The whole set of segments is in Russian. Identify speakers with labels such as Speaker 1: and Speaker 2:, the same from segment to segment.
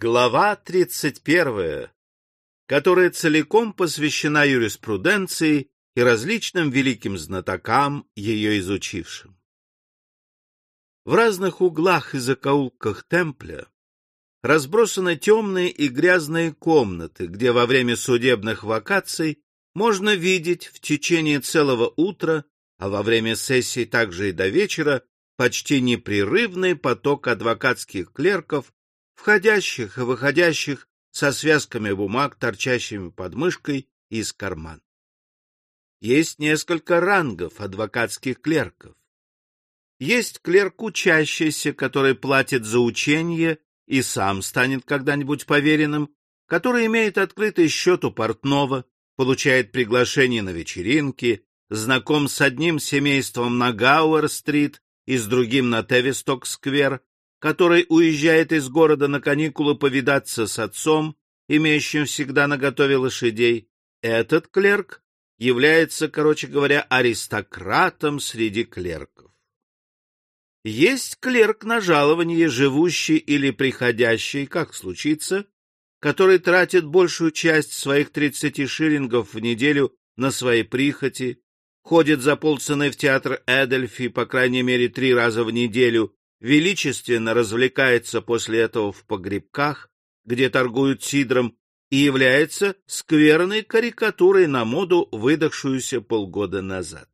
Speaker 1: Глава 31, которая целиком посвящена юриспруденции и различным великим знатокам, ее изучившим. В разных углах и закоулках темпля разбросаны темные и грязные комнаты, где во время судебных вакаций можно видеть в течение целого утра, а во время сессий также и до вечера, почти непрерывный поток адвокатских клерков входящих и выходящих со связками бумаг, торчащими под мышкой из карман. Есть несколько рангов адвокатских клерков. Есть клерк учащийся, который платит за учение и сам станет когда-нибудь поверенным, который имеет открытый счет у портного, получает приглашение на вечеринки, знаком с одним семейством на Гауэр-стрит и с другим на Тевисток-сквер, который уезжает из города на каникулы повидаться с отцом, имеющим всегда наготове лошадей, этот клерк является, короче говоря, аристократом среди клерков. Есть клерк на жалование, живущий или приходящий, как случится, который тратит большую часть своих тридцати шиллингов в неделю на свои прихоти, ходит за полцены в театр Эдельфи по крайней мере три раза в неделю величественно развлекается после этого в погребках, где торгуют сидром, и является скверной карикатурой на моду, выдохшуюся полгода назад.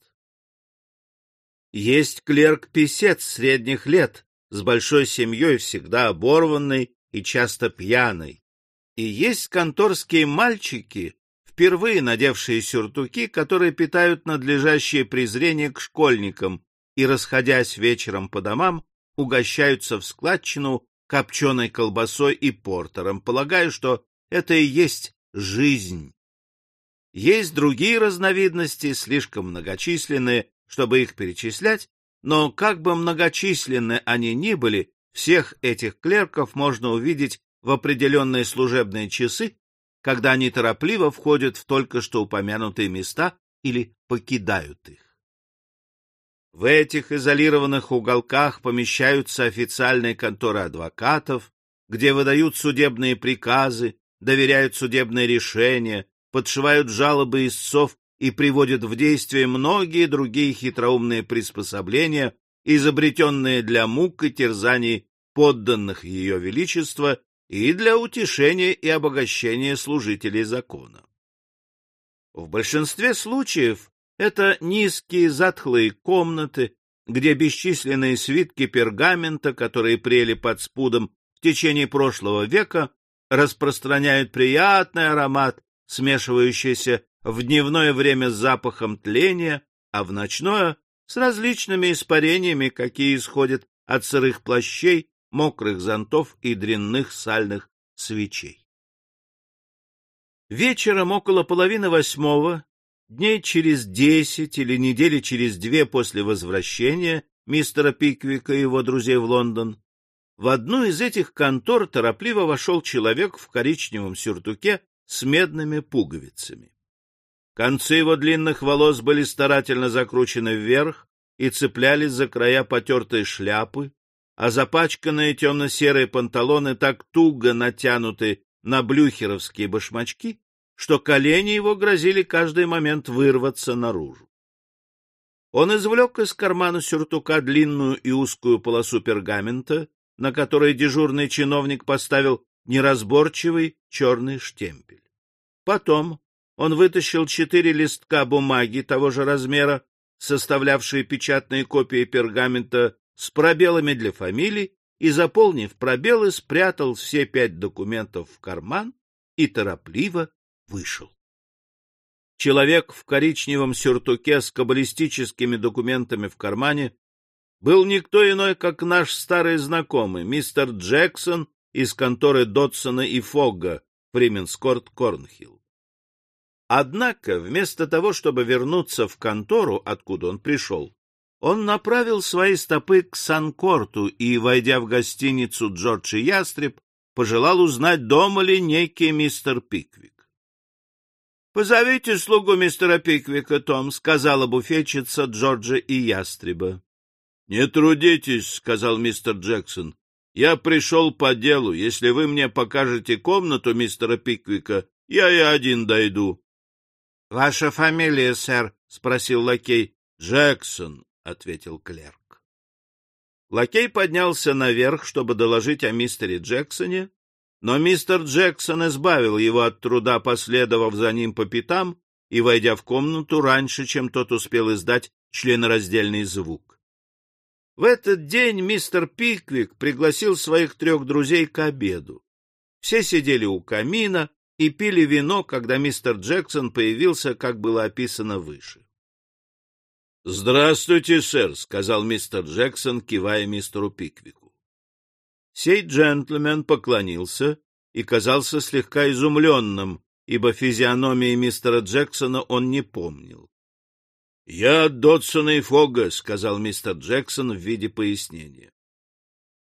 Speaker 1: Есть клерк-писец средних лет, с большой семьей, всегда оборванный и часто пьяный. И есть конторские мальчики, впервые надевшие сюртуки, которые питают надлежащее презрение к школьникам и, расходясь вечером по домам, угощаются в складчину копченой колбасой и портером, полагая, что это и есть жизнь. Есть другие разновидности, слишком многочисленные, чтобы их перечислять, но как бы многочисленны они ни были, всех этих клерков можно увидеть в определенные служебные часы, когда они торопливо входят в только что упомянутые места или покидают их. В этих изолированных уголках помещаются официальные конторы адвокатов, где выдают судебные приказы, доверяют судебные решения, подшивают жалобы истцов и приводят в действие многие другие хитроумные приспособления, изобретенные для мук и терзаний подданных Ее Величества и для утешения и обогащения служителей закона. В большинстве случаев это низкие затхлые комнаты, где бесчисленные свитки пергамента, которые прели под спудом в течение прошлого века, распространяют приятный аромат, смешивающийся в дневное время с запахом тления, а в ночное — с различными испарениями, какие исходят от сырых плащей, мокрых зонтов и дрянных сальных свечей. Вечером около половины восьмого Дней через десять или недели через две после возвращения мистера Пиквика и его друзей в Лондон, в одну из этих контор торопливо вошел человек в коричневом сюртуке с медными пуговицами. Концы его длинных волос были старательно закручены вверх и цеплялись за края потертой шляпы, а запачканные темно-серые панталоны так туго натянуты на блюхеровские башмачки, что колени его грозили каждый момент вырваться наружу. Он извлек из кармана сюртука длинную и узкую полосу пергамента, на которой дежурный чиновник поставил неразборчивый черный штемпель. Потом он вытащил четыре листка бумаги того же размера, составлявшие печатные копии пергамента с пробелами для фамилий, и, заполнив пробелы, спрятал все пять документов в карман и торопливо вышел. Человек в коричневом сюртуке с каббалистическими документами в кармане был никто иной, как наш старый знакомый, мистер Джексон из конторы Дотсона и Фогга, Фрименскорт Корнхилл. Однако, вместо того, чтобы вернуться в контору, откуда он пришел, он направил свои стопы к Санкорту и, войдя в гостиницу Джордж Ястреб, пожелал узнать, дома ли некий мистер Пиквик. — Позовите слугу мистера Пиквика, Том, — сказала буфетчица Джорджа и Ястреба. — Не трудитесь, — сказал мистер Джексон. Я пришел по делу. Если вы мне покажете комнату мистера Пиквика, я и один дойду. — Ваша фамилия, сэр? — спросил лакей. — Джексон, — ответил клерк. Лакей поднялся наверх, чтобы доложить о мистере Джексоне, но мистер Джексон избавил его от труда, последовав за ним по пятам и войдя в комнату раньше, чем тот успел издать членораздельный звук. В этот день мистер Пиквик пригласил своих трех друзей к обеду. Все сидели у камина и пили вино, когда мистер Джексон появился, как было описано выше. — Здравствуйте, сэр, — сказал мистер Джексон, кивая мистеру Пиквику. Сей джентльмен поклонился и казался слегка изумленным, ибо физиономии мистера Джексона он не помнил. — Я Додсон и Фога, — сказал мистер Джексон в виде пояснения.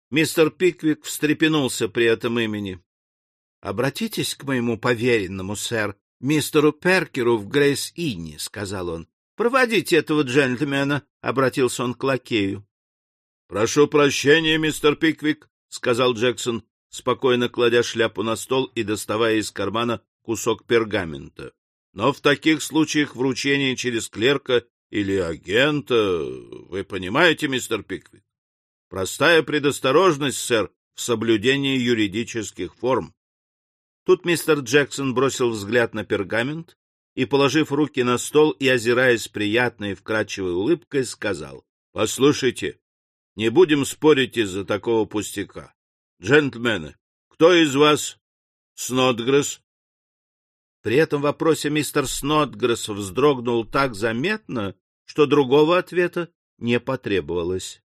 Speaker 1: Мистер Пиквик встрепенулся при этом имени. — Обратитесь к моему поверенному, сэр, мистеру Перкеру в Грейс-Инне, — сказал он. — Проводите этого джентльмена, — обратился он к лакею. — Прошу прощения, мистер Пиквик, — сказал Джексон, спокойно кладя шляпу на стол и доставая из кармана кусок пергамента. Но в таких случаях вручение через клерка или агента, вы понимаете, мистер Пиквик? Простая предосторожность, сэр, в соблюдении юридических форм. Тут мистер Джексон бросил взгляд на пергамент и, положив руки на стол и озираясь приятной и вкрадчивой улыбкой, сказал, — Послушайте, не будем спорить из-за такого пустяка. Джентльмены, кто из вас Снотгресс? При этом вопросе мистер Снотгресс вздрогнул так заметно, что другого ответа не потребовалось.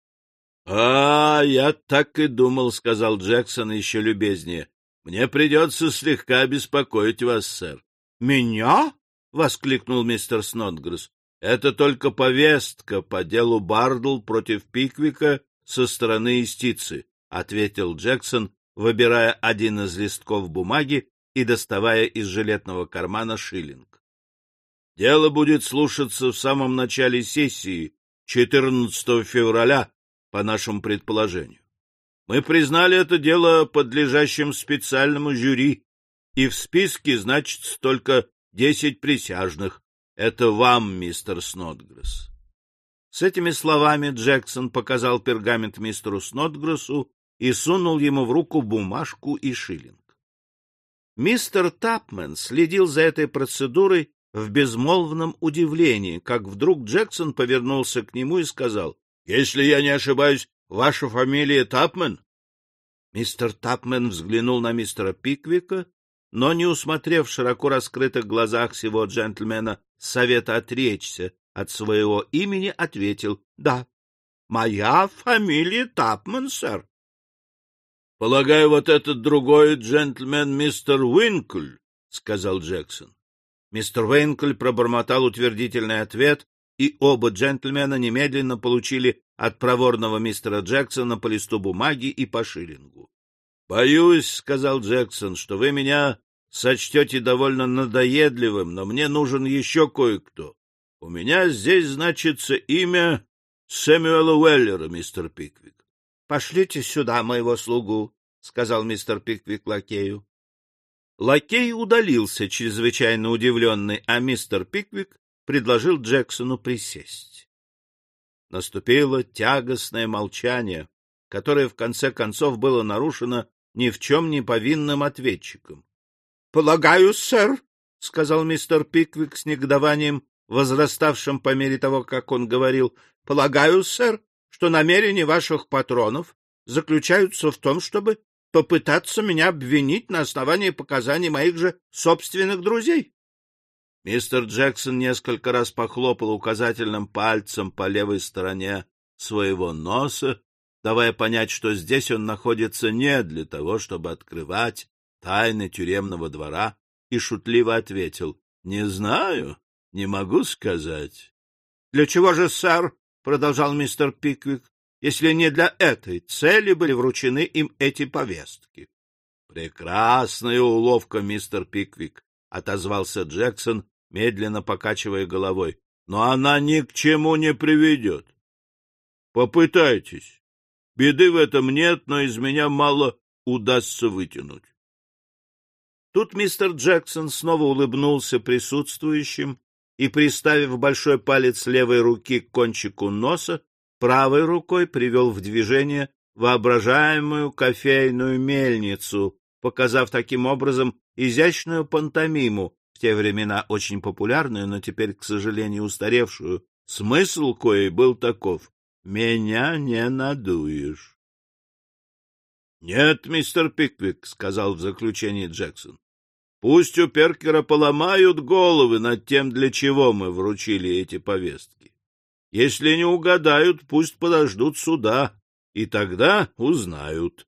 Speaker 1: — А, я так и думал, — сказал Джексон еще любезнее. — Мне придется слегка беспокоить вас, сэр. — Меня? — воскликнул мистер Снотгресс. Это только повестка по делу Бардл против Пиквика со стороны истицы, — ответил Джексон, выбирая один из листков бумаги и доставая из жилетного кармана шиллинг. Дело будет слушаться в самом начале сессии, 14 февраля, по нашему предположению. Мы признали это дело подлежащим специальному жюри, и в списке значится только десять присяжных, это вам, мистер Снотгресс. С этими словами Джексон показал пергамент мистеру Снотгрессу и сунул ему в руку бумажку и шиллинг. Мистер Тапмен следил за этой процедурой в безмолвном удивлении, как вдруг Джексон повернулся к нему и сказал, — Если я не ошибаюсь, ваша фамилия Тапмен? Мистер Тапмен взглянул на мистера Пиквика, но, не усмотрев в широко раскрытых глазах всего джентльмена совета отречься от своего имени, ответил «Да, моя фамилия Тапман, сэр». — Полагаю, вот этот другой джентльмен мистер Уинкль, — сказал Джексон. Мистер Уинкль пробормотал утвердительный ответ, и оба джентльмена немедленно получили от проворного мистера Джексона по листу бумаги и по шиллингу. — Боюсь, — сказал Джексон, — что вы меня сочтете довольно надоедливым, но мне нужен еще кое-кто. У меня здесь значится имя Сэмюэла Уэллера, мистер Пиквик. — Пошлите сюда моего слугу, — сказал мистер Пиквик лакею. Лакей удалился, чрезвычайно удивленный, а мистер Пиквик предложил Джексону присесть. Наступило тягостное молчание, которое в конце концов было нарушено ни в чем не повинным ответчиком. Полагаю, сэр, — сказал мистер Пиквик с негодованием, возраставшим по мере того, как он говорил, — полагаю, сэр, что намерения ваших патронов заключаются в том, чтобы попытаться меня обвинить на основании показаний моих же собственных друзей. Мистер Джексон несколько раз похлопал указательным пальцем по левой стороне своего носа, давая понять, что здесь он находится не для того, чтобы открывать тайны тюремного двора и шутливо ответил, — Не знаю, не могу сказать. — Для чего же, сэр, — продолжал мистер Пиквик, — если не для этой цели были вручены им эти повестки? — Прекрасная уловка, мистер Пиквик, — отозвался Джексон, медленно покачивая головой, — но она ни к чему не приведет. Попытайтесь. Беды в этом нет, но из меня мало удастся вытянуть. Тут мистер Джексон снова улыбнулся присутствующим и, приставив большой палец левой руки к кончику носа, правой рукой привел в движение воображаемую кофейную мельницу, показав таким образом изящную пантомиму, в те времена очень популярную, но теперь, к сожалению, устаревшую. Смысл коей был таков — меня не надуешь. — Нет, мистер Пиквик, — сказал в заключении Джексон. — Пусть у Перкера поломают головы над тем, для чего мы вручили эти повестки. Если не угадают, пусть подождут суда, и тогда узнают.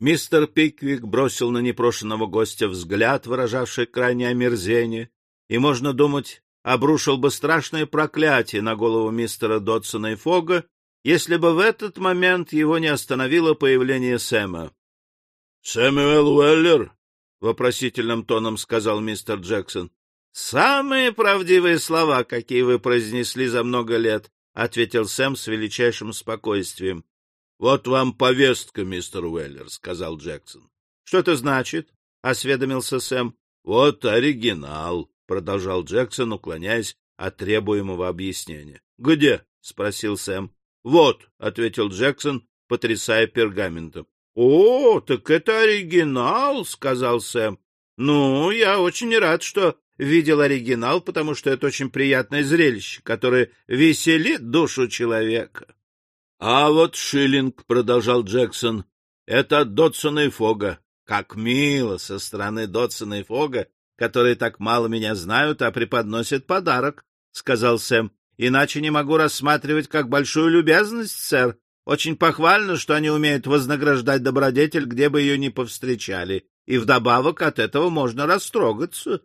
Speaker 1: Мистер Пиквик бросил на непрошенного гостя взгляд, выражавший крайнее омерзение, и, можно думать, обрушил бы страшное проклятие на голову мистера Додсона и Фога, если бы в этот момент его не остановило появление Сэма. — Сэмюэл Уэллер? — вопросительным тоном сказал мистер Джексон. — Самые правдивые слова, какие вы произнесли за много лет, — ответил Сэм с величайшим спокойствием. — Вот вам повестка, мистер Уэллер, — сказал Джексон. — Что это значит? — осведомился Сэм. — Вот оригинал, — продолжал Джексон, уклоняясь от требуемого объяснения. — Где? — спросил Сэм. — Вот, — ответил Джексон, потрясая пергаментом. — О, так это оригинал, — сказал Сэм. — Ну, я очень рад, что видел оригинал, потому что это очень приятное зрелище, которое веселит душу человека. — А вот шиллинг, — продолжал Джексон, — это от Дотсона и Фога. Как мило со стороны Дотсона и Фога, которые так мало меня знают, а преподносят подарок, — сказал Сэм. — Иначе не могу рассматривать как большую любезность, сэр. Очень похвально, что они умеют вознаграждать добродетель, где бы ее ни повстречали, и вдобавок от этого можно растрогаться.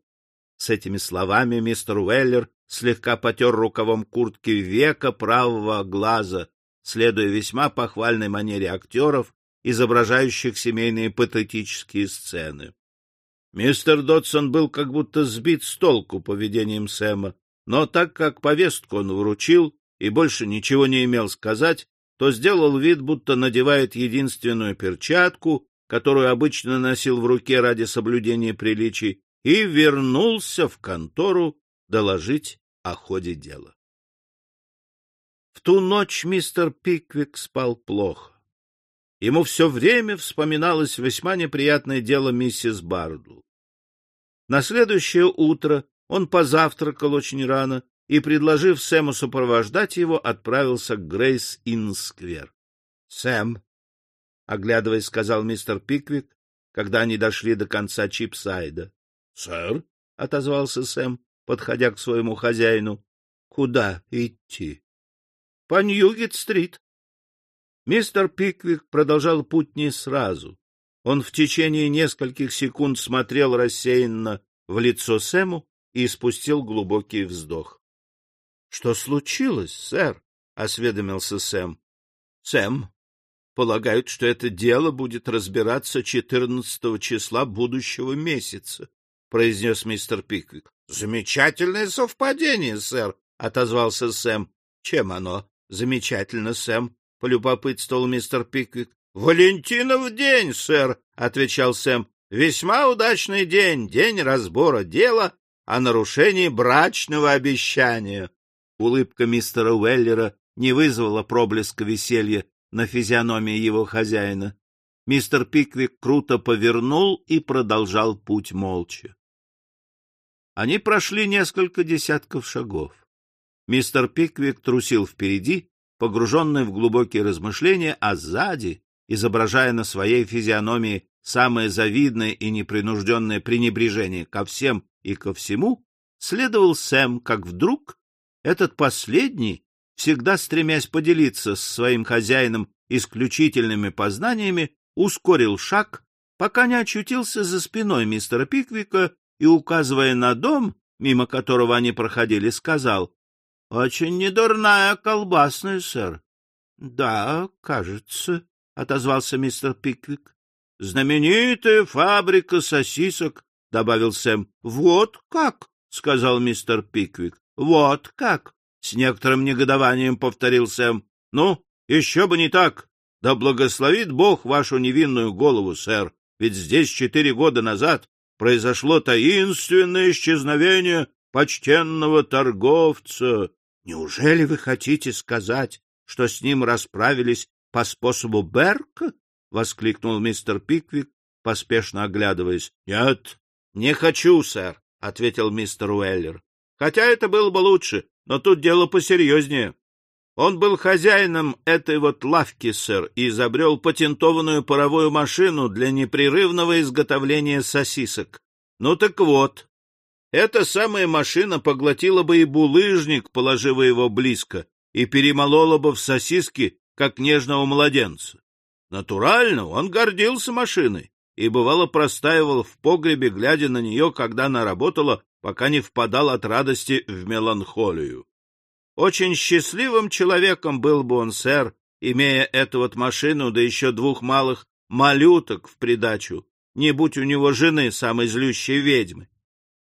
Speaker 1: С этими словами мистер Уэллер слегка потер рукавом куртки века правого глаза, следуя весьма похвальной манере актеров, изображающих семейные патетические сцены. Мистер Додсон был как будто сбит с толку поведением Сэма, но так как повестку он вручил и больше ничего не имел сказать, то сделал вид, будто надевает единственную перчатку, которую обычно носил в руке ради соблюдения приличий, и вернулся в контору доложить о ходе дела. В ту ночь мистер Пиквик спал плохо. Ему все время вспоминалось весьма неприятное дело миссис Бардл. На следующее утро он позавтракал очень рано и, предложив Сэму сопровождать его, отправился к Грейс Инн-сквер. — Сэм, — оглядываясь, сказал мистер Пиквик, когда они дошли до конца Чипсайда. — Сэр, — отозвался Сэм, подходя к своему хозяину. — Куда идти? по Ньюгет-стрит. Мистер Пиквик продолжал путь не сразу. Он в течение нескольких секунд смотрел рассеянно в лицо Сэму и спустил глубокий вздох. — Что случилось, сэр? — осведомился Сэм. — Сэм, полагают, что это дело будет разбираться 14 числа будущего месяца, — произнес мистер Пиквик. — Замечательное совпадение, сэр, — отозвался Сэм. — Чем оно — Замечательно, Сэм, — полюбопытствовал мистер Пиквик. — Валентинов день, сэр, — отвечал Сэм. — Весьма удачный день, день разбора дела о нарушении брачного обещания. Улыбка мистера Уэллера не вызвала проблеска веселья на физиономии его хозяина. Мистер Пиквик круто повернул и продолжал путь молча. Они прошли несколько десятков шагов. Мистер Пиквик трусил впереди, погруженный в глубокие размышления, а сзади, изображая на своей физиономии самое завидное и непринужденное пренебрежение ко всем и ко всему, следовал Сэм, как вдруг этот последний, всегда стремясь поделиться с своим хозяином исключительными познаниями, ускорил шаг, пока не очутился за спиной мистера Пиквика и, указывая на дом, мимо которого они проходили, сказал — Очень недурная колбасная, сэр. — Да, кажется, — отозвался мистер Пиквик. — Знаменитая фабрика сосисок, — добавил Сэм. — Вот как, — сказал мистер Пиквик. — Вот как, — с некоторым негодованием повторил Сэм. — Ну, еще бы не так, Да благословит Бог вашу невинную голову, сэр, ведь здесь четыре года назад произошло таинственное исчезновение почтенного торговца. Неужели вы хотите сказать, что с ним расправились по способу Берка? — воскликнул мистер Пиквик, поспешно оглядываясь. — Нет, не хочу, сэр, — ответил мистер Уэллер. — Хотя это было бы лучше, но тут дело посерьезнее. Он был хозяином этой вот лавки, сэр, и изобрел патентованную паровую машину для непрерывного изготовления сосисок. Ну так вот, эта самая машина поглотила бы и булыжник, положив его близко, и перемолола бы в сосиски, как нежного младенца. Натурально, он гордился машиной и, бывало, простаивал в погребе, глядя на нее, когда она работала, пока не впадал от радости в меланхолию. Очень счастливым человеком был бы он, сэр, имея эту вот машину, да еще двух малых малюток в придачу, не будь у него жены, самой злющей ведьмы.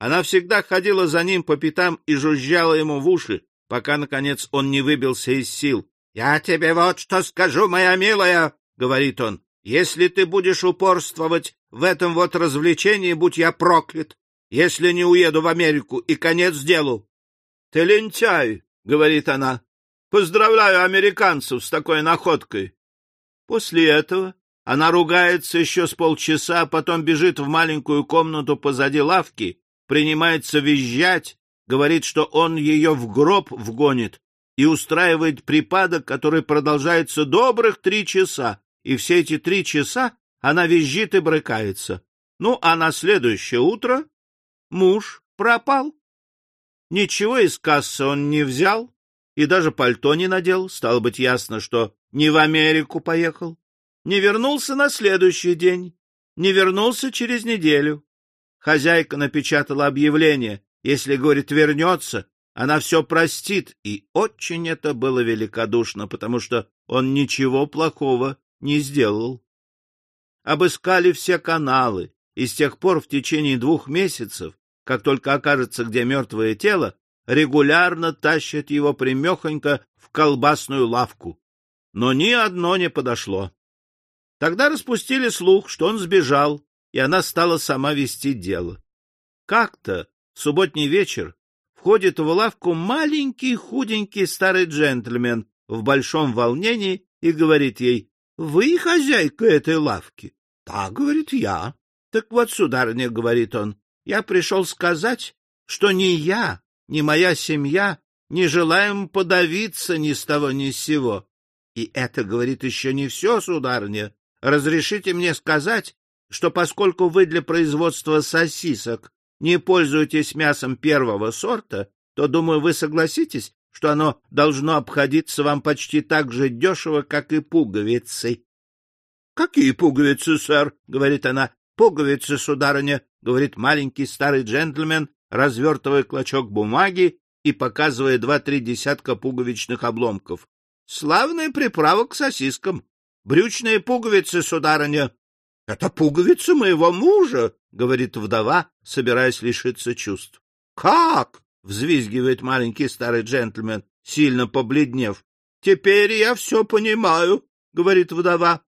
Speaker 1: Она всегда ходила за ним по пятам и жужжала ему в уши, пока, наконец, он не выбился из сил. — Я тебе вот что скажу, моя милая, — говорит он, — если ты будешь упорствовать в этом вот развлечении, будь я проклят, если не уеду в Америку, и конец делу. — Ты лентяй, — говорит она. — Поздравляю американцев с такой находкой. После этого она ругается еще с полчаса, потом бежит в маленькую комнату позади лавки, принимается визжать, говорит, что он ее в гроб вгонит и устраивает припадок, который продолжается добрых три часа, и все эти три часа она визжит и брыкается. Ну, а на следующее утро муж пропал. Ничего из кассы он не взял и даже пальто не надел. Стало быть, ясно, что не в Америку поехал. Не вернулся на следующий день, не вернулся через неделю. Хозяйка напечатала объявление. Если, говорит, вернется, она все простит. И очень это было великодушно, потому что он ничего плохого не сделал. Обыскали все каналы, и с тех пор в течение двух месяцев как только окажется, где мертвое тело, регулярно тащат его примехонько в колбасную лавку. Но ни одно не подошло. Тогда распустили слух, что он сбежал, и она стала сама вести дело. Как-то в субботний вечер входит в лавку маленький худенький старый джентльмен в большом волнении и говорит ей, — Вы хозяйка этой лавки? — Да, — говорит, — я. — Так вот, сударыня, — говорит он, я пришел сказать, что ни я, ни моя семья не желаем подавиться ни с того ни с сего. И это, говорит, еще не все, сударыня. Разрешите мне сказать, что поскольку вы для производства сосисок не пользуетесь мясом первого сорта, то, думаю, вы согласитесь, что оно должно обходиться вам почти так же дешево, как и пуговицы. — Какие пуговицы, сэр? — говорит она. — Пуговицы, сударыня, — говорит маленький старый джентльмен, развертывая клочок бумаги и показывая два-три десятка пуговичных обломков. — Славная приправа к сосискам. Брючные пуговицы, сударыня. — Это пуговицы моего мужа, — говорит вдова, собираясь лишиться чувств. — Как? — взвизгивает маленький старый джентльмен, сильно побледнев. — Теперь я все понимаю, — говорит вдова.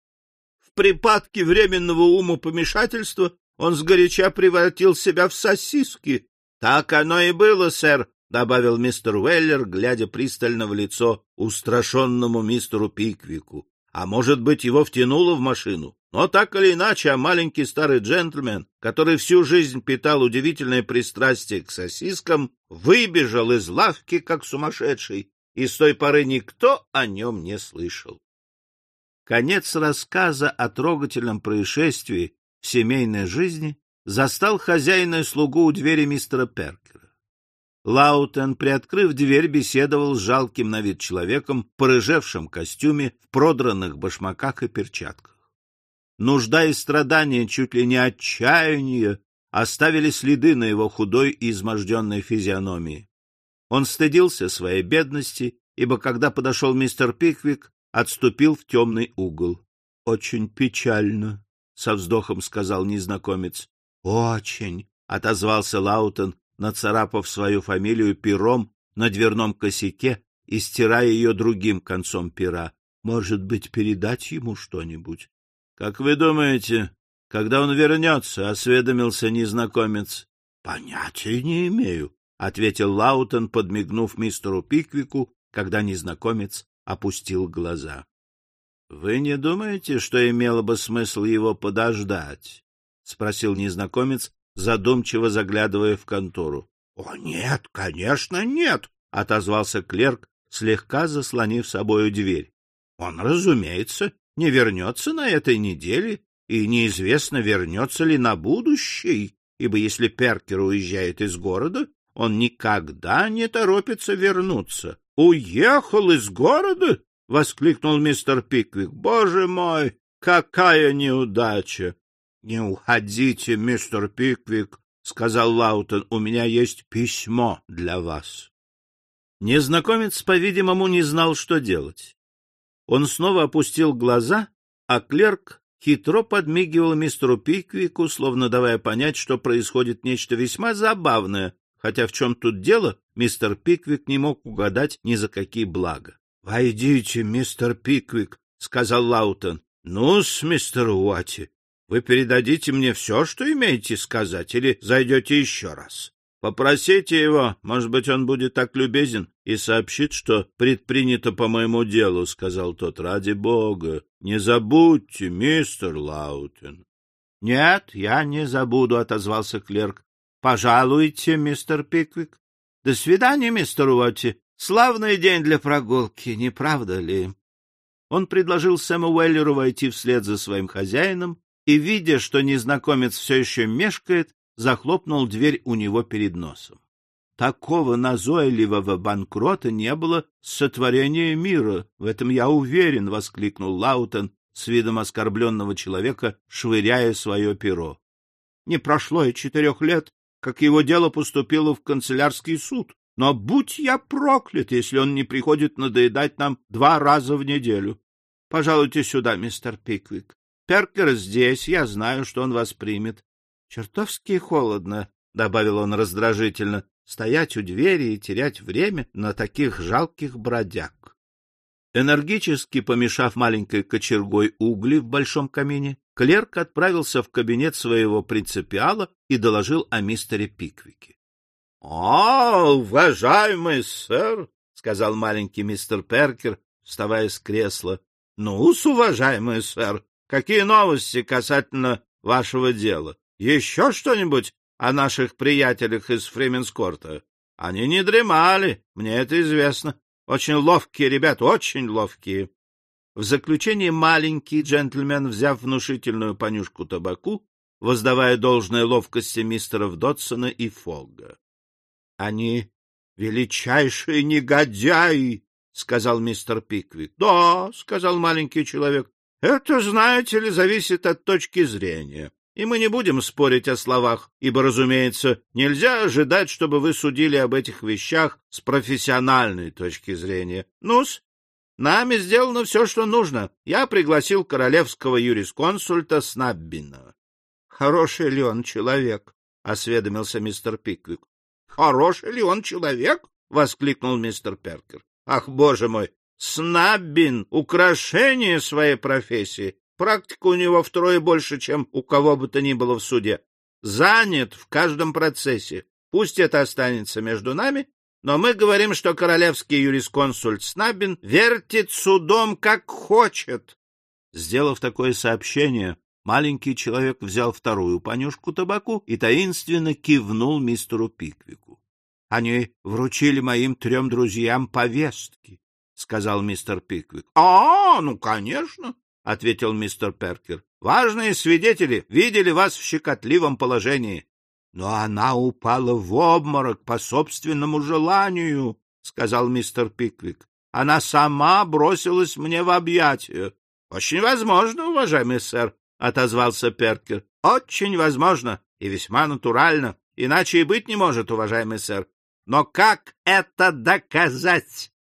Speaker 1: В припадке временного умопомешательства он сгоряча превратил себя в сосиски. — Так оно и было, сэр, — добавил мистер Уэллер, глядя пристально в лицо устрашенному мистеру Пиквику. А может быть, его втянуло в машину? Но так или иначе, а маленький старый джентльмен, который всю жизнь питал удивительное пристрастие к сосискам, выбежал из лавки, как сумасшедший, и с той поры никто о нем не слышал. Конец рассказа о трогательном происшествии в семейной жизни застал хозяина и слугу у двери мистера Перкера. Лаутен, приоткрыв дверь, беседовал с жалким на вид человеком в порыжевшем костюме, в продранных башмаках и перчатках. Нужда и страдания, чуть ли не отчаяние, оставили следы на его худой и изможденной физиономии. Он стыдился своей бедности, ибо когда подошел мистер Пиквик, отступил в темный угол. — Очень печально, со вздохом сказал незнакомец. Очень, отозвался Лаутен, нацарапав свою фамилию пером на дверном косяке и стирая ее другим концом пера. Может быть, передать ему что-нибудь? — Как вы думаете, когда он вернется? — осведомился незнакомец. — Понятия не имею, — ответил Лаутен, подмигнув мистеру Пиквику, когда незнакомец опустил глаза. — Вы не думаете, что имело бы смысл его подождать? — спросил незнакомец, задумчиво заглядывая в контору. — О, нет, конечно, нет, — отозвался клерк, слегка заслонив собою дверь. — Он, разумеется, не вернется на этой неделе, и неизвестно, вернется ли на будущий, ибо если Перкер уезжает из города, он никогда не торопится вернуться. — Уехал из города? — воскликнул мистер Пиквик. — Боже мой, какая неудача! — Не уходите, мистер Пиквик, — сказал Лаутен, — у меня есть письмо для вас. Незнакомец, по-видимому, не знал, что делать. Он снова опустил глаза, а клерк хитро подмигивал мистеру Пиквику, словно давая понять, что происходит нечто весьма забавное, хотя в чем тут дело, мистер Пиквик не мог угадать ни за какие блага. — Войдите, мистер Пиквик, — сказал Лаутен. — Ну-с, мистер Уотти, вы передадите мне все, что имеете сказать, или зайдете еще раз? Попросите его, может быть, он будет так любезен и сообщит, что предпринято по моему делу, — сказал тот. — Ради бога, не забудьте, мистер Лаутен. — Нет, я не забуду, — отозвался клерк. — Пожалуйте, мистер Пиквик. — До свидания, мистер Уотти. Славный день для прогулки, не правда ли? Он предложил Сэму Уэллеру войти вслед за своим хозяином и, видя, что незнакомец все еще мешкает, захлопнул дверь у него перед носом. Такого назойливого банкрота не было с сотворения мира, в этом я уверен, — воскликнул Лаутон с видом оскорбленного человека, швыряя свое перо. Не прошло и четырех лет, как его дело поступило в канцелярский суд, но будь я проклят, если он не приходит надоедать нам два раза в неделю. Пожалуйте сюда, мистер Пиквик. Перкер здесь, я знаю, что он вас примет. — Чертовски холодно, — добавил он раздражительно, — стоять у двери и терять время на таких жалких бродяг. Энергически помешав маленькой кочергой угли в большом камине, клерк отправился в кабинет своего принципиала и доложил о мистере Пиквике. — О, уважаемый сэр! — сказал маленький мистер Перкер, вставая с кресла. — Ну-с, уважаемый сэр, какие новости касательно вашего дела? Еще что-нибудь о наших приятелях из Фременскорта? Они не дремали, мне это известно. Очень ловкие ребята, очень ловкие. В заключение маленький джентльмен, взяв внушительную понюшку табаку, воздавая должное ловкости мистеров Дотсона и Фогга. — Они величайшие негодяи, — сказал мистер Пиквик. — Да, — сказал маленький человек, — это, знаете ли, зависит от точки зрения. И мы не будем спорить о словах, ибо, разумеется, нельзя ожидать, чтобы вы судили об этих вещах с профессиональной точки зрения. Ну-с, нами сделано все, что нужно. Я пригласил королевского юрисконсульта Снаббина. — Хороший ли он человек? — осведомился мистер Пиквик. — Хороший ли он человек? — воскликнул мистер Перкер. — Ах, боже мой! Снаббин — украшение своей профессии. Практика у него втрое больше, чем у кого бы то ни было в суде. Занят в каждом процессе. Пусть это останется между нами, но мы говорим, что королевский юрисконсульт Снабин вертит судом как хочет. Сделав такое сообщение, маленький человек взял вторую понюшку табаку и таинственно кивнул мистеру Пиквику. — Они вручили моим трем друзьям повестки, — сказал мистер Пиквик. — А, ну, конечно, — ответил мистер Перкер. — Важные свидетели видели вас в щекотливом положении. — Но она упала в обморок по собственному желанию, — сказал мистер Пиквик. — Она сама бросилась мне в объятия. — Очень возможно, уважаемый сэр, — отозвался Перкер. — Очень возможно и весьма натурально. Иначе и быть не может, уважаемый сэр. Но как это доказать? —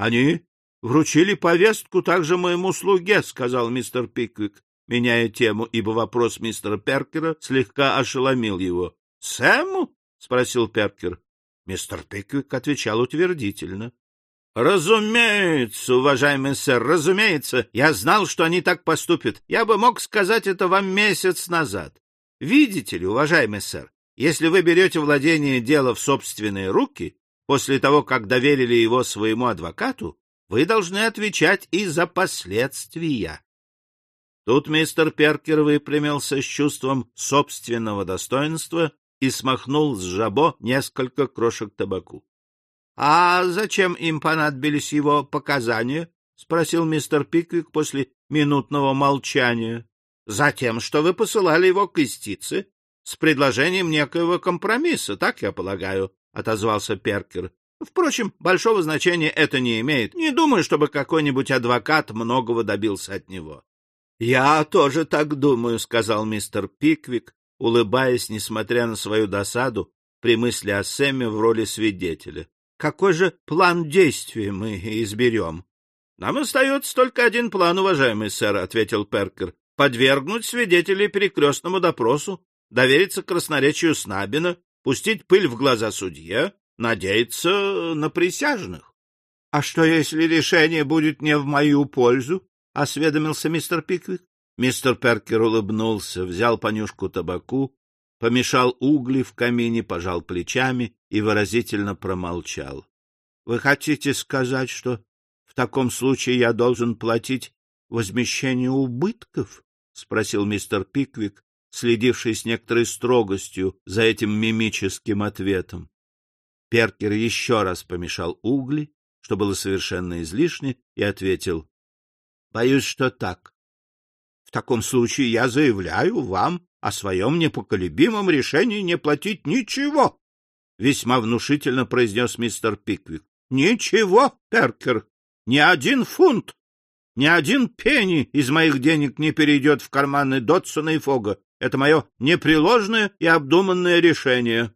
Speaker 1: Они вручили повестку также моему слуге, — сказал мистер Пиквик, меняя тему, ибо вопрос мистера Перкера слегка ошеломил его. — Сэму? — спросил Перкер. Мистер Пиквик отвечал утвердительно. — Разумеется, уважаемый сэр, разумеется. Я знал, что они так поступят. Я бы мог сказать это вам месяц назад. Видите ли, уважаемый сэр, если вы берете владение дела в собственные руки, после того, как доверили его своему адвокату, вы должны отвечать и за последствия. Тут мистер Перкер выпрямился с чувством собственного достоинства и смахнул с жабо несколько крошек табаку. — А зачем им понадобились его показания? — спросил мистер Пиквик после минутного молчания. — Затем, что вы посылали его к истице с предложением некоего компромисса, так я полагаю, — отозвался Перкер. Впрочем, большого значения это не имеет. Не думаю, чтобы какой-нибудь адвокат многого добился от него. — Я тоже так думаю, — сказал мистер Пиквик, улыбаясь, несмотря на свою досаду, при мысли о Сэме в роли свидетеля. — Какой же план действий мы изберем? — Нам остается только один план, уважаемый сэр, — ответил Перкер. — Подвергнуть свидетелей перекрестному допросу, довериться красноречию Снабина, пустить пыль в глаза судье, надеяться на присяжных. — А что, если решение будет не в мою пользу? — осведомился мистер Пиквик. Мистер Перкер улыбнулся, взял понюшку табаку, помешал угли в камине, пожал плечами и выразительно промолчал. — Вы хотите сказать, что в таком случае я должен платить возмещение убытков? — спросил мистер Пиквик, следивший с некоторой строгостью за этим мимическим ответом. Перкер еще раз помешал угли, что было совершенно излишне, и ответил. — Боюсь, что так. В таком случае я заявляю вам о своем непоколебимом решении не платить ничего, — весьма внушительно произнес мистер Пиквик. — Ничего, Перкер, ни один фунт, ни один пенни из моих денег не перейдет в карманы Дотсона и Фога. Это мое непреложное и обдуманное решение.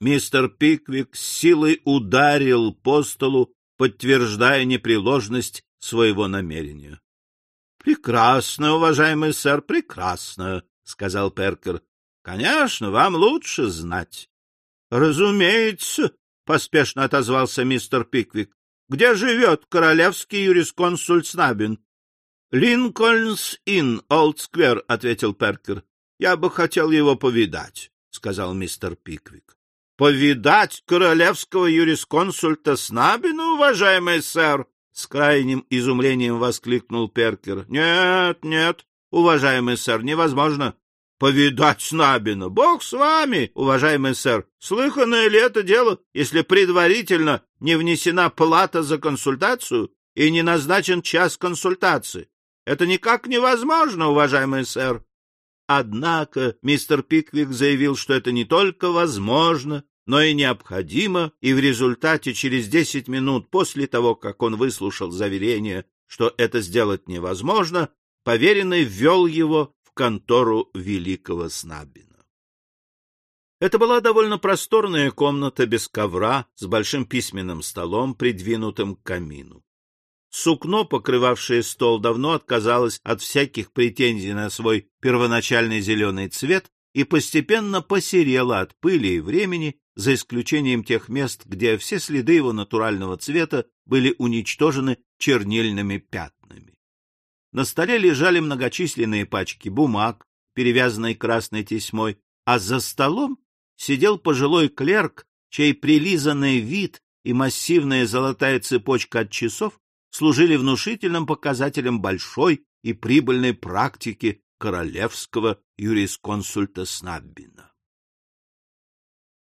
Speaker 1: Мистер Пиквик с силой ударил по столу, подтверждая непреложность своего намерения. — Прекрасно, уважаемый сэр, прекрасно, — сказал Перкер. — Конечно, вам лучше знать. — Разумеется, — поспешно отозвался мистер Пиквик. — Где живет королевский юрисконсульт Снабин? — Линкольнс-Инн, Олд-Сквер, — ответил Перкер. — Я бы хотел его повидать, — сказал мистер Пиквик. — Повидать королевского юрисконсульта Снабина, уважаемый сэр? С крайним изумлением воскликнул Перкер. — Нет, нет, уважаемый сэр, невозможно. Повидать Снабина. Бог с вами, уважаемый сэр. Слыханное ли это дело, если предварительно не внесена плата за консультацию и не назначен час консультации? Это никак невозможно, уважаемый сэр. Однако мистер Пиквик заявил, что это не только возможно, но и необходимо, и в результате через десять минут после того, как он выслушал заверение, что это сделать невозможно, поверенный ввел его в контору великого Снаббина. Это была довольно просторная комната без ковра с большим письменным столом, придвинутым к камину. Сукно, покрывавшее стол, давно отказалось от всяких претензий на свой первоначальный зеленый цвет и постепенно посерело от пыли и времени, за исключением тех мест, где все следы его натурального цвета были уничтожены чернильными пятнами. На столе лежали многочисленные пачки бумаг, перевязанные красной тесьмой, а за столом сидел пожилой клерк, чей прилизанный вид и массивная золотая цепочка от часов служили внушительным показателем большой и прибыльной практики королевского юрисконсульта Снаббина.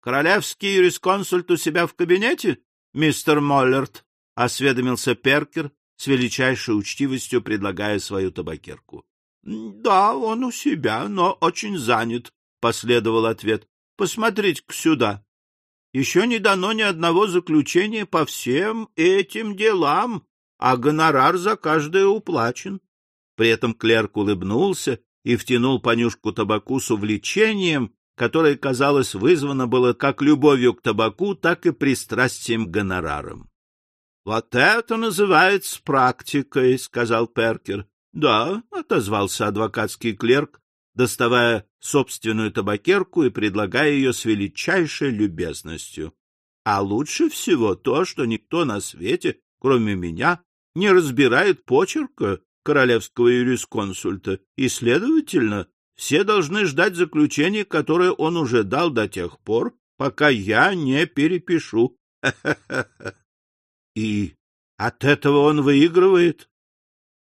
Speaker 1: Королевский юрисконсульт у себя в кабинете, мистер Моллерт? — осведомился Перкер, с величайшей учтивостью предлагая свою табакерку. — Да, он у себя, но очень занят, — последовал ответ. — Посмотрите-ка сюда. Еще не дано ни одного заключения по всем этим делам, а гонорар за каждое уплачен. При этом клерк улыбнулся и втянул понюшку табаку с увлечением, которое, казалось, вызвано было как любовью к табаку, так и пристрастием к гонорарам. — Вот это называется практикой, — сказал Перкер. — Да, — отозвался адвокатский клерк, доставая собственную табакерку и предлагая ее с величайшей любезностью. — А лучше всего то, что никто на свете кроме меня, не разбирает почерка королевского юрисконсульта, и, следовательно, все должны ждать заключения, которое он уже дал до тех пор, пока я не перепишу. И от этого он выигрывает?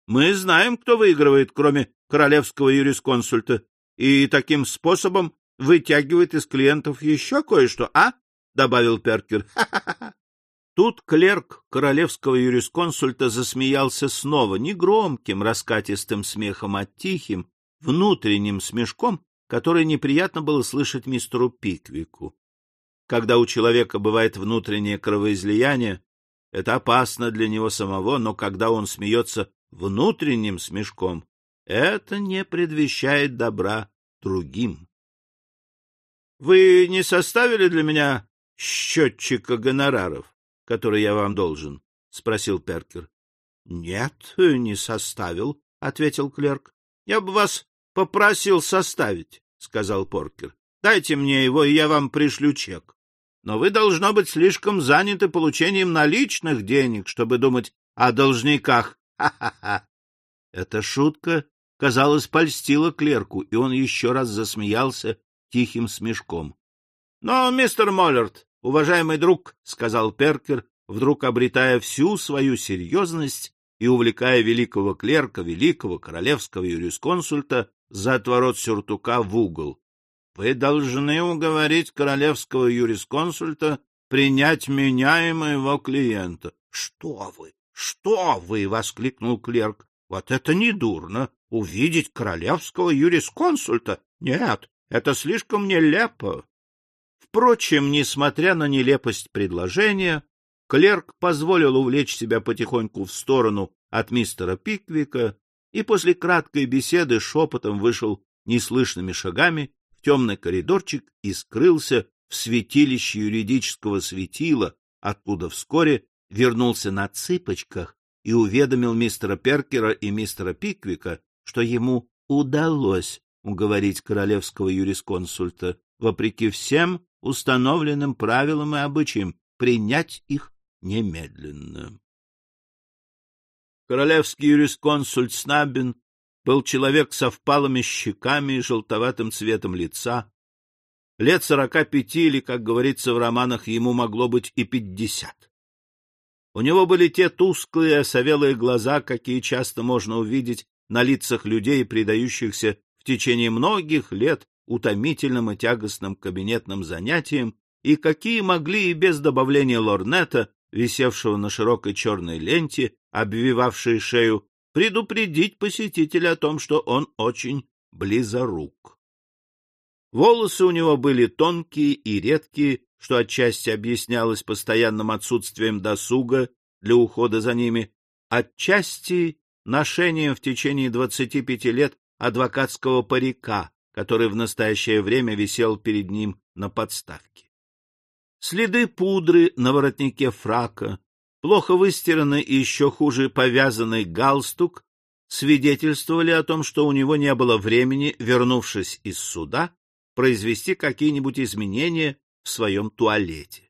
Speaker 1: Мы знаем, кто выигрывает, кроме королевского юрисконсульта, и таким способом вытягивает из клиентов еще кое-что, а? — добавил Перкер. Тут клерк королевского юрисконсульта засмеялся снова, не громким раскатистым смехом, а тихим, внутренним смешком, который неприятно было слышать мистеру Пиквику. Когда у человека бывает внутреннее кровоизлияние, это опасно для него самого, но когда он смеется внутренним смешком, это не предвещает добра другим. — Вы не составили для меня счетчика гонораров, который я вам должен? — спросил Перкер. — Нет, не составил, — ответил клерк. — Я бы вас попросил составить, — сказал Поркер. — Дайте мне его, и я вам пришлю чек. Но вы, должно быть, слишком заняты получением наличных денег, чтобы думать о должниках. Ха-ха-ха! Эта шутка, казалось, польстила клерку, и он еще раз засмеялся тихим смешком. — Но, мистер Моллерт, уважаемый друг, — сказал Перкер, вдруг обретая всю свою серьезность и увлекая великого клерка, великого королевского юрисконсульта за отворот сюртука в угол. Вы должны уговорить королевского юрисконсульта принять меня и моего клиента. — Что вы? Что вы? — воскликнул клерк. — Вот это не дурно. Увидеть королевского юрисконсульта? Нет, это слишком нелепо. Впрочем, несмотря на нелепость предложения, клерк позволил увлечь себя потихоньку в сторону от мистера Пиквика и после краткой беседы шепотом вышел неслышными шагами в темный коридорчик и скрылся в святилище юридического светила, откуда вскоре вернулся на цыпочках и уведомил мистера Перкера и мистера Пиквика, что ему удалось уговорить королевского юрисконсульта, вопреки всем установленным правилам и обычаям, принять их немедленно. Королевский юрисконсульт Снаббин был человек со впалыми щеками и желтоватым цветом лица. Лет сорока пяти или, как говорится в романах, ему могло быть и пятьдесят. У него были те тусклые, осовелые глаза, какие часто можно увидеть на лицах людей, предающихся в течение многих лет утомительным и тягостным кабинетным занятиям, и какие могли и без добавления лорнета, висевшего на широкой черной ленте, обвивавшей шею, предупредить посетителя о том, что он очень близорук. Волосы у него были тонкие и редкие, что отчасти объяснялось постоянным отсутствием досуга для ухода за ними, отчасти ношением в течение двадцати пяти лет адвокатского парика, который в настоящее время висел перед ним на подставке. Следы пудры на воротнике фрака, плохо выстиранный и еще хуже повязанный галстук свидетельствовали о том, что у него не было времени, вернувшись из суда, произвести какие-нибудь изменения в своем туалете.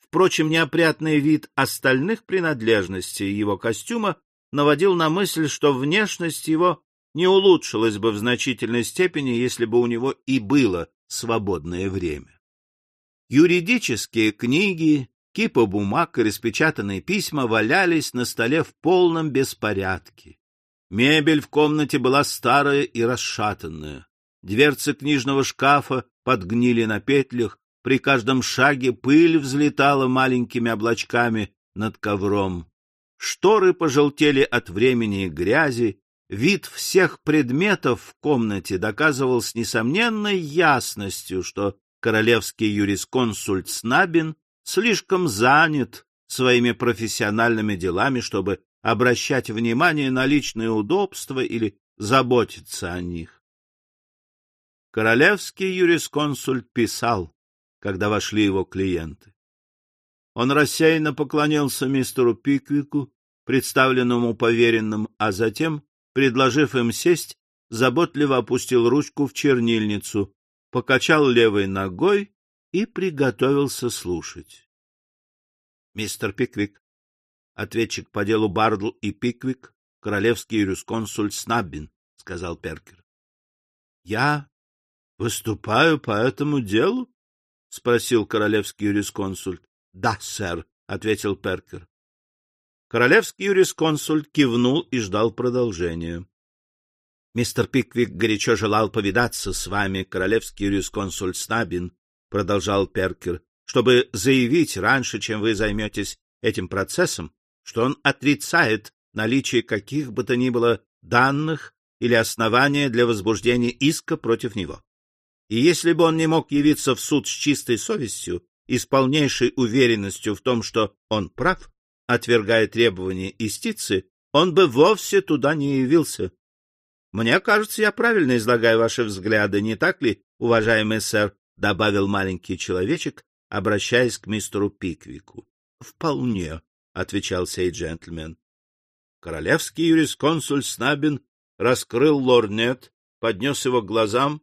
Speaker 1: Впрочем, неопрятный вид остальных принадлежностей его костюма наводил на мысль, что внешность его не улучшилась бы в значительной степени, если бы у него и было свободное время. Юридические книги, Кипа бумаг и распечатанные письма валялись на столе в полном беспорядке. Мебель в комнате была старая и расшатанная. Дверцы книжного шкафа подгнили на петлях, при каждом шаге пыль взлетала маленькими облачками над ковром. Шторы пожелтели от времени и грязи, вид всех предметов в комнате доказывал с несомненной ясностью, что королевский юрисконсульт Снабин слишком занят своими профессиональными делами, чтобы обращать внимание на личные удобства или заботиться о них. Королевский юрисконсульт писал, когда вошли его клиенты. Он рассеянно поклонился мистеру Пиквику, представленному поверенным, а затем, предложив им сесть, заботливо опустил ручку в чернильницу, покачал левой ногой и приготовился слушать. — Мистер Пиквик, ответчик по делу Бардл и Пиквик, королевский юрисконсульт Снаббин, — сказал Перкер. — Я выступаю по этому делу? — спросил королевский юрисконсульт. — Да, сэр, — ответил Перкер. Королевский юрисконсульт кивнул и ждал продолжения. — Мистер Пиквик горячо желал повидаться с вами, королевский юрисконсульт Снабин, — продолжал Перкер, — чтобы заявить раньше, чем вы займетесь этим процессом, что он отрицает наличие каких бы то ни было данных или основания для возбуждения иска против него. И если бы он не мог явиться в суд с чистой совестью и с полнейшей уверенностью в том, что он прав, отвергая требования истицы, он бы вовсе туда не явился. Мне кажется, я правильно излагаю ваши взгляды, не так ли, уважаемый сэр? — добавил маленький человечек, обращаясь к мистеру Пиквику. — Вполне, — отвечал сей джентльмен. Королевский юрисконсуль Снабин раскрыл лорнет, поднес его к глазам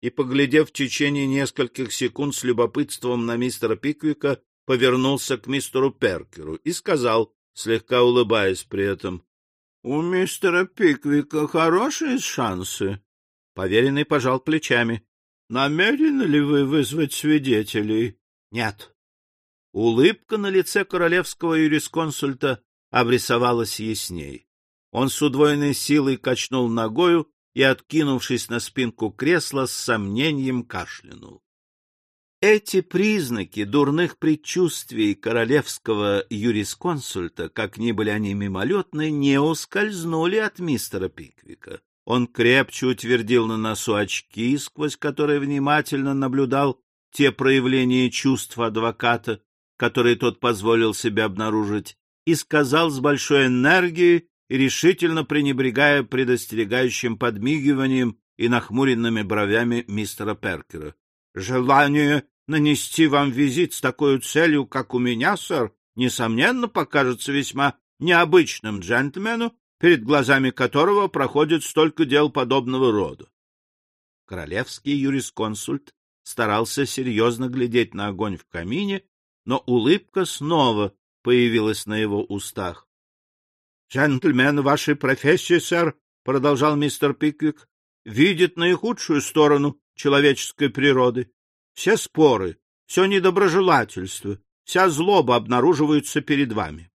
Speaker 1: и, поглядев в течение нескольких секунд с любопытством на мистера Пиквика, повернулся к мистеру Перкеру и сказал, слегка улыбаясь при этом, — У мистера Пиквика хорошие шансы. Поверенный пожал плечами. — Намерены ли вы вызвать свидетелей? — Нет. Улыбка на лице королевского юрисконсульта обрисовалась ясней. Он с удвоенной силой качнул ногою и, откинувшись на спинку кресла, с сомнением кашлянул. Эти признаки дурных предчувствий королевского юрисконсульта, как ни были они мимолетны, не ускользнули от мистера Пиквика. Он крепче утвердил на носу очки, сквозь которые внимательно наблюдал те проявления чувств адвоката, которые тот позволил себе обнаружить, и сказал с большой энергией и решительно пренебрегая предостерегающим подмигиванием и нахмуренными бровями мистера Перкера. — Желание нанести вам визит с такой целью, как у меня, сэр, несомненно, покажется весьма необычным джентльмену, перед глазами которого проходит столько дел подобного рода. Королевский юрисконсульт старался серьезно глядеть на огонь в камине, но улыбка снова появилась на его устах. — Джентльмен вашей профессии, сэр, — продолжал мистер Пиквик, — видит наихудшую сторону человеческой природы. Все споры, все недоброжелательство, вся злоба обнаруживаются перед вами.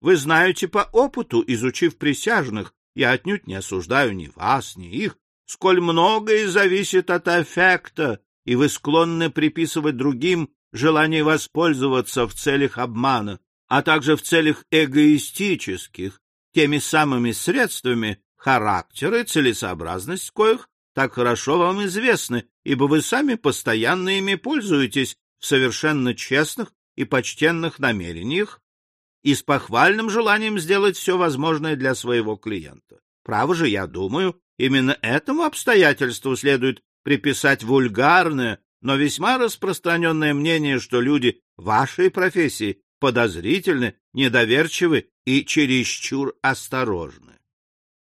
Speaker 1: Вы знаете по опыту, изучив присяжных, я отнюдь не осуждаю ни вас, ни их, сколь многое зависит от эффекта, и вы склонны приписывать другим желание воспользоваться в целях обмана, а также в целях эгоистических, теми самыми средствами, характер и целесообразность коих так хорошо вам известны, ибо вы сами постоянно ими пользуетесь в совершенно честных и почтенных намерениях и с похвальным желанием сделать все возможное для своего клиента. Право же, я думаю, именно этому обстоятельству следует приписать вульгарное, но весьма распространенное мнение, что люди вашей профессии подозрительны, недоверчивы и чересчур осторожны.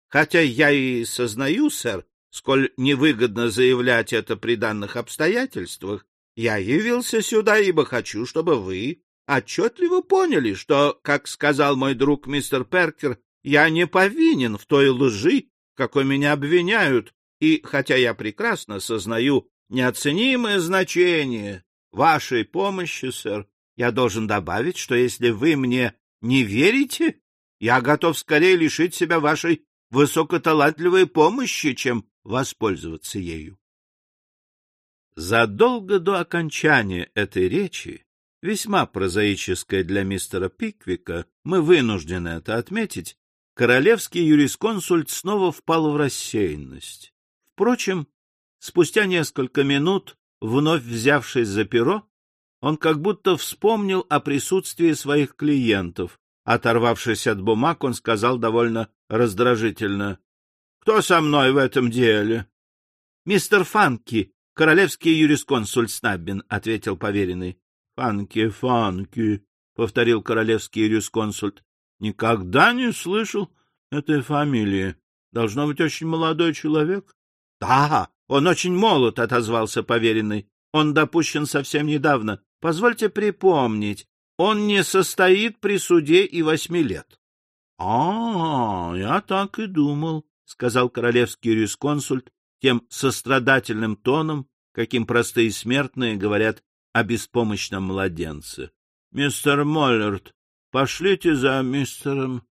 Speaker 1: Хотя я и сознаю, сэр, сколь невыгодно заявлять это при данных обстоятельствах, я явился сюда, ибо хочу, чтобы вы отчетливо поняли, что, как сказал мой друг мистер Перкер, я не повинен в той лжи, какой меня обвиняют, и, хотя я прекрасно сознаю неоценимое значение вашей помощи, сэр, я должен добавить, что если вы мне не верите, я готов скорее лишить себя вашей высокоталантливой помощи, чем воспользоваться ею. Задолго до окончания этой речи, весьма прозаической для мистера Пиквика, мы вынуждены это отметить, королевский юрисконсульт снова впал в рассеянность. Впрочем, спустя несколько минут, вновь взявшись за перо, он как будто вспомнил о присутствии своих клиентов. Оторвавшись от бумаг, он сказал довольно раздражительно. — Кто со мной в этом деле? — Мистер Фанки, королевский юрисконсульт Снаббин, — ответил поверенный. — Фанки, Фанки, — повторил королевский юрисконсульт. — Никогда не слышал этой фамилии. Должно быть очень молодой человек. — Да, он очень молод, — отозвался поверенный. Он допущен совсем недавно. Позвольте припомнить. Он не состоит при суде и восьми лет. — А, я так и думал, — сказал королевский юрисконсульт тем сострадательным тоном, каким простые смертные говорят о беспомощном младенце. — Мистер Моллерт, пошлите за мистером...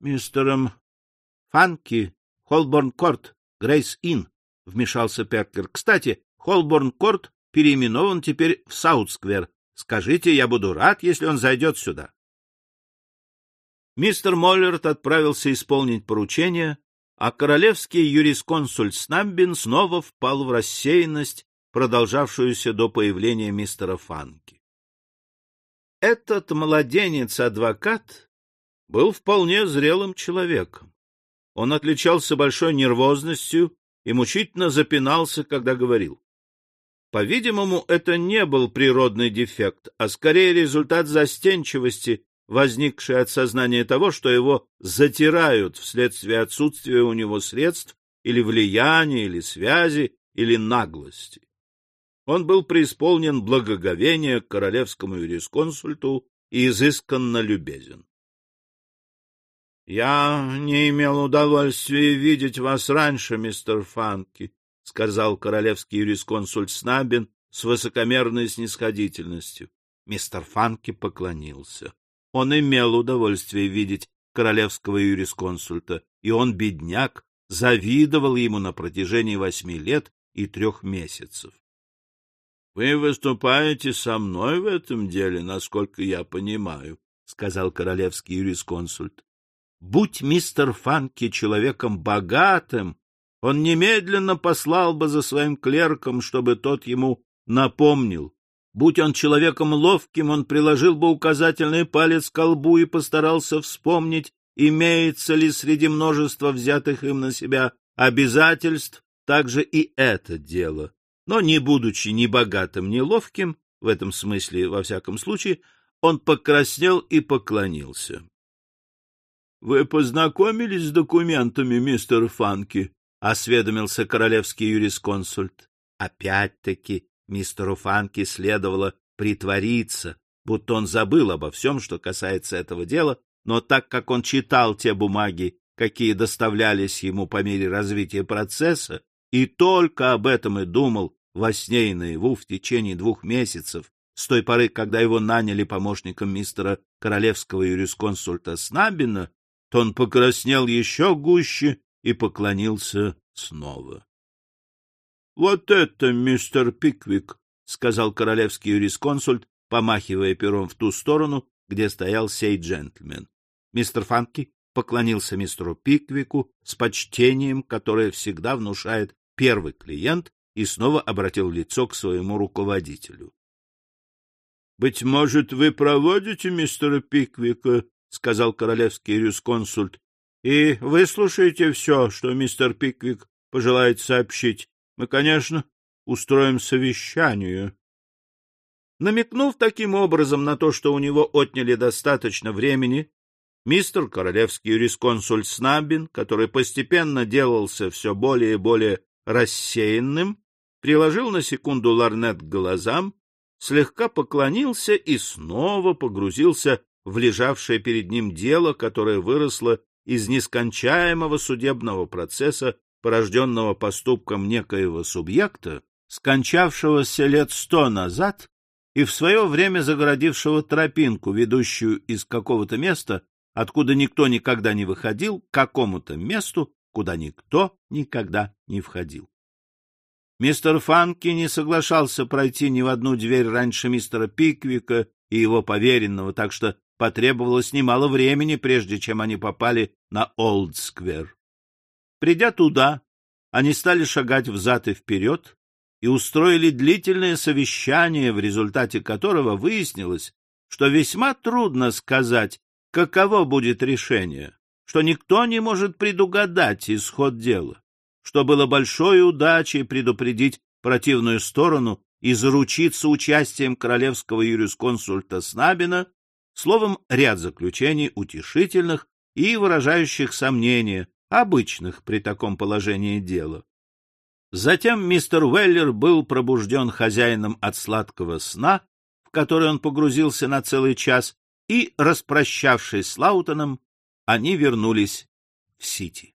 Speaker 1: мистером... — Фанки, Холборн-Корт, Грейс-Инн, — вмешался Перкер. — Кстати, Холборн-Корт переименован теперь в Саут-сквер. Скажите, я буду рад, если он зайдет сюда. Мистер Моллерт отправился исполнить поручение, а королевский юрисконсульт Снамбин снова впал в рассеянность, продолжавшуюся до появления мистера Фанки. Этот младенец-адвокат был вполне зрелым человеком. Он отличался большой нервозностью и мучительно запинался, когда говорил. По-видимому, это не был природный дефект, а скорее результат застенчивости, возникшей от сознания того, что его затирают вследствие отсутствия у него средств или влияния, или связи, или наглости. Он был преисполнен благоговения к королевскому юрисконсульту и изысканно любезен. — Я не имел удовольствия видеть вас раньше, мистер Фанки, — сказал королевский юрисконсульт Снабин с высокомерной снисходительностью. Мистер Фанки поклонился. Он имел удовольствие видеть королевского юрисконсульта, и он, бедняк, завидовал ему на протяжении восьми лет и трех месяцев. — Вы выступаете со мной в этом деле, насколько я понимаю, — сказал королевский юрисконсульт. Будь мистер Фанки человеком богатым, он немедленно послал бы за своим клерком, чтобы тот ему напомнил. Будь он человеком ловким, он приложил бы указательный палец к колбу и постарался вспомнить, имеется ли среди множества взятых им на себя обязательств также и это дело. Но, не будучи ни богатым, ни ловким, в этом смысле, во всяком случае, он покраснел и поклонился. Вы познакомились с документами, мистер Фанки? — осведомился королевский юрисконсульт. Опять-таки мистеру Фанки следовало притвориться, будто он забыл обо всем, что касается этого дела, но так как он читал те бумаги, какие доставлялись ему по мере развития процесса, и только об этом и думал во сне и наяву в течение двух месяцев, с той поры, когда его наняли помощником мистера королевского юрисконсульта Снабина, то он покраснел еще гуще и поклонился снова. — Вот это, мистер Пиквик, — сказал королевский юрисконсульт, помахивая пером в ту сторону, где стоял сей джентльмен. Мистер Фанки поклонился мистеру Пиквику с почтением, которое всегда внушает первый клиент, и снова обратил лицо к своему руководителю. — Быть может, вы проводите мистера Пиквика — сказал королевский юрисконсульт, — и выслушайте все, что мистер Пиквик пожелает сообщить. Мы, конечно, устроим совещание. Намекнув таким образом на то, что у него отняли достаточно времени, мистер королевский юрисконсульт Снабин, который постепенно делался все более и более рассеянным, приложил на секунду ларнет к глазам, слегка поклонился и снова погрузился в лежавшее перед ним дело, которое выросло из нескончаемого судебного процесса, порожденного поступком некоего субъекта, скончавшегося лет сто назад и в свое время загородившего тропинку, ведущую из какого-то места, откуда никто никогда не выходил, к какому-то месту, куда никто никогда не входил. Мистер Фанки не соглашался пройти ни в одну дверь раньше мистера Пиквика и его поверенного, так что потребовалось немало времени, прежде чем они попали на Олдсквер. Придя туда, они стали шагать взад и вперед и устроили длительное совещание, в результате которого выяснилось, что весьма трудно сказать, каково будет решение, что никто не может предугадать исход дела, что было большой удачей предупредить противную сторону и заручиться участием королевского юрисконсульта Снабина Словом, ряд заключений утешительных и выражающих сомнения, обычных при таком положении дела. Затем мистер Уэллер был пробужден хозяином от сладкого сна, в который он погрузился на целый час, и, распрощавшись с Лаутоном, они вернулись в Сити.